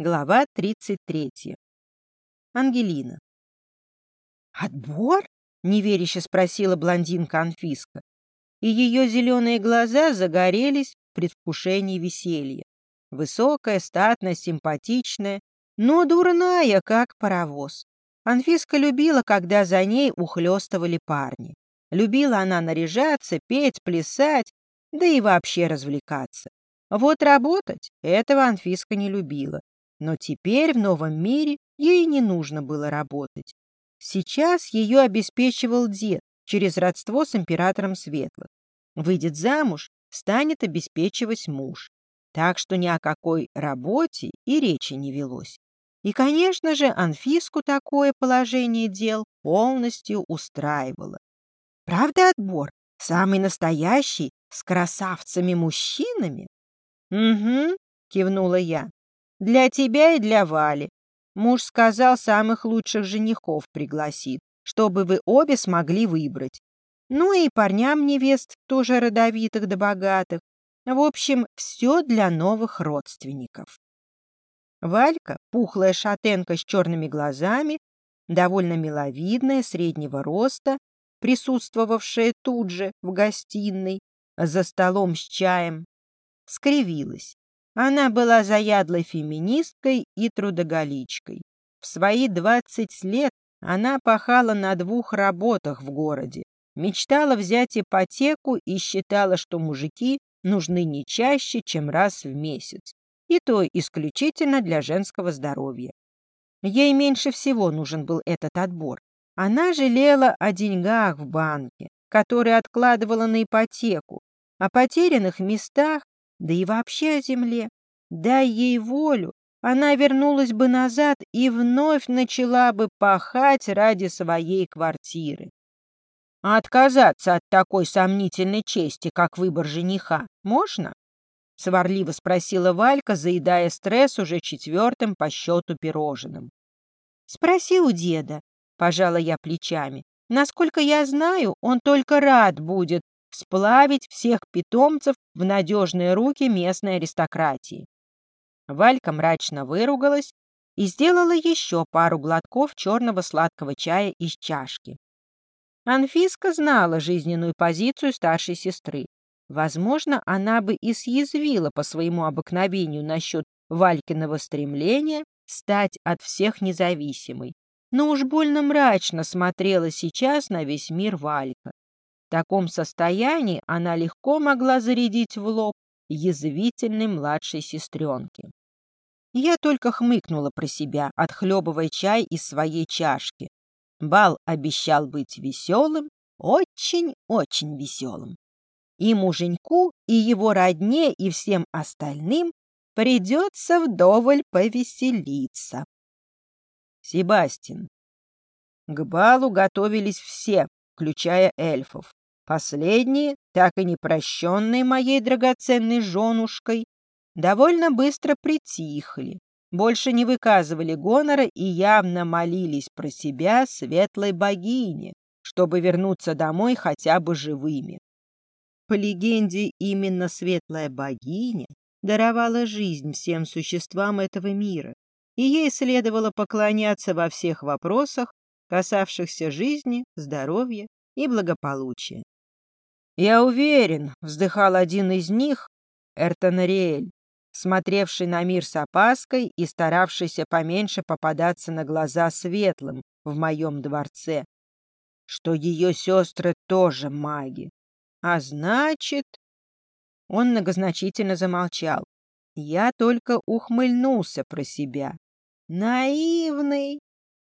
Глава 33. Ангелина. «Отбор?» — неверяще спросила блондинка Анфиска. И ее зеленые глаза загорелись в предвкушении веселья. Высокая, статная, симпатичная, но дурная, как паровоз. Анфиска любила, когда за ней ухлёстывали парни. Любила она наряжаться, петь, плясать, да и вообще развлекаться. Вот работать этого Анфиска не любила. Но теперь в новом мире ей не нужно было работать. Сейчас ее обеспечивал дед через родство с императором Светлых. Выйдет замуж, станет обеспечивать муж. Так что ни о какой работе и речи не велось. И, конечно же, Анфиску такое положение дел полностью устраивало. Правда, отбор самый настоящий, с красавцами-мужчинами? — Угу, — кивнула я. Для тебя и для Вали. Муж сказал, самых лучших женихов пригласит, чтобы вы обе смогли выбрать. Ну и парням невест, тоже родовитых да богатых. В общем, все для новых родственников. Валька, пухлая шатенка с черными глазами, довольно миловидная, среднего роста, присутствовавшая тут же в гостиной, за столом с чаем, скривилась. Она была заядлой феминисткой и трудоголичкой. В свои 20 лет она пахала на двух работах в городе, мечтала взять ипотеку и считала, что мужики нужны не чаще, чем раз в месяц, и то исключительно для женского здоровья. Ей меньше всего нужен был этот отбор. Она жалела о деньгах в банке, которые откладывала на ипотеку, о потерянных местах да и вообще о земле. Дай ей волю, она вернулась бы назад и вновь начала бы пахать ради своей квартиры. А отказаться от такой сомнительной чести, как выбор жениха, можно? — сварливо спросила Валька, заедая стресс уже четвертым по счету пирожным. — Спроси у деда, — пожала я плечами. Насколько я знаю, он только рад будет сплавить всех питомцев в надежные руки местной аристократии. Валька мрачно выругалась и сделала еще пару глотков черного сладкого чая из чашки. Анфиска знала жизненную позицию старшей сестры. Возможно, она бы и съязвила по своему обыкновению насчет Валькиного стремления стать от всех независимой. Но уж больно мрачно смотрела сейчас на весь мир Валька. В таком состоянии она легко могла зарядить в лоб язвительной младшей сестренке. Я только хмыкнула про себя, отхлебывая чай из своей чашки. Бал обещал быть веселым, очень-очень веселым. И муженьку, и его родне, и всем остальным придется вдоволь повеселиться. Себастьян. К балу готовились все, включая эльфов. Последние, так и не прощенные моей драгоценной женушкой, довольно быстро притихли, больше не выказывали гонора и явно молились про себя светлой богине, чтобы вернуться домой хотя бы живыми. По легенде, именно светлая богиня даровала жизнь всем существам этого мира, и ей следовало поклоняться во всех вопросах, касавшихся жизни, здоровья и благополучия. «Я уверен», — вздыхал один из них, Эртонариэль, смотревший на мир с опаской и старавшийся поменьше попадаться на глаза светлым в моем дворце, что ее сестры тоже маги. А значит... Он многозначительно замолчал. Я только ухмыльнулся про себя. Наивный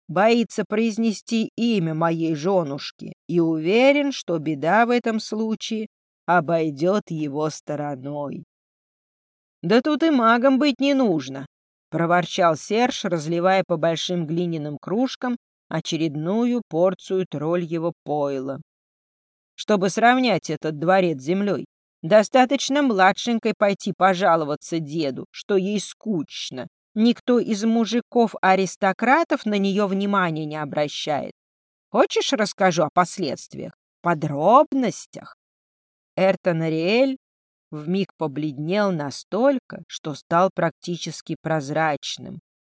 боится произнести имя моей женушки и уверен, что беда в этом случае обойдет его стороной. «Да тут и магом быть не нужно», — проворчал Серж, разливая по большим глиняным кружкам очередную порцию тролльего пойла. «Чтобы сравнять этот дворец с землей, достаточно младшенькой пойти пожаловаться деду, что ей скучно, Никто из мужиков-аристократов на нее внимания не обращает. Хочешь, расскажу о последствиях, подробностях? Эртон Ариэль вмиг побледнел настолько, что стал практически прозрачным.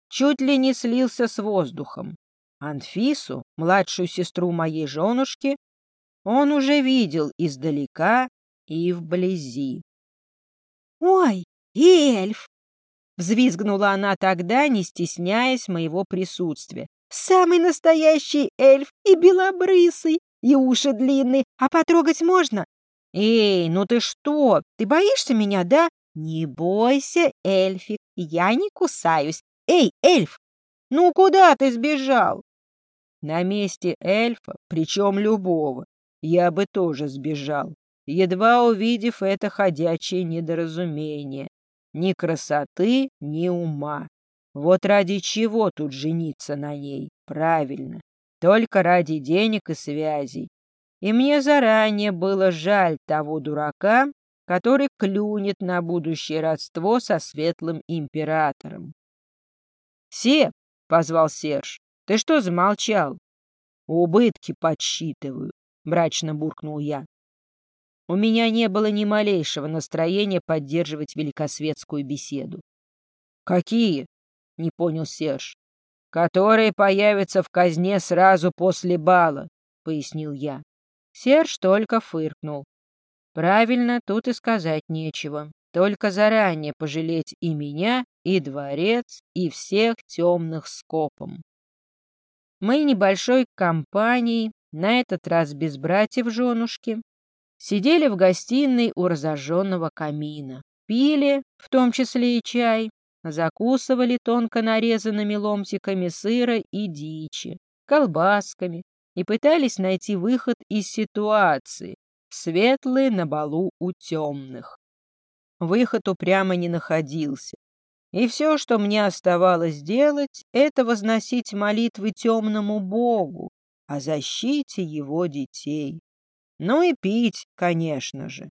Чуть ли не слился с воздухом. Анфису, младшую сестру моей женушки, он уже видел издалека и вблизи. «Ой, эльф!» — взвизгнула она тогда, не стесняясь моего присутствия. «Самый настоящий эльф и белобрысый, и уши длинные, а потрогать можно?» «Эй, ну ты что, ты боишься меня, да?» «Не бойся, эльфик, я не кусаюсь. Эй, эльф, ну куда ты сбежал?» На месте эльфа, причем любого, я бы тоже сбежал, едва увидев это ходячее недоразумение. Ни красоты, ни ума. Вот ради чего тут жениться на ней? Правильно, только ради денег и связей. И мне заранее было жаль того дурака, который клюнет на будущее родство со светлым императором. «Сеп!» — позвал Серж. «Ты что замолчал?» «Убытки подсчитываю», — мрачно буркнул я. У меня не было ни малейшего настроения поддерживать великосветскую беседу. «Какие?» — не понял Серж. «Которые появятся в казне сразу после бала», — пояснил я. Серж только фыркнул. «Правильно, тут и сказать нечего. Только заранее пожалеть и меня, и дворец, и всех темных скопом. Мы небольшой компанией, на этот раз без братьев женушки, сидели в гостиной у разожженного камина, пили, в том числе и чай, закусывали тонко нарезанными ломтиками сыра и дичи, колбасками и пытались найти выход из ситуации, светлые на балу у темных. Выход упрямо не находился. И все, что мне оставалось делать, это возносить молитвы темному Богу о защите его детей. Ну и пить, конечно же.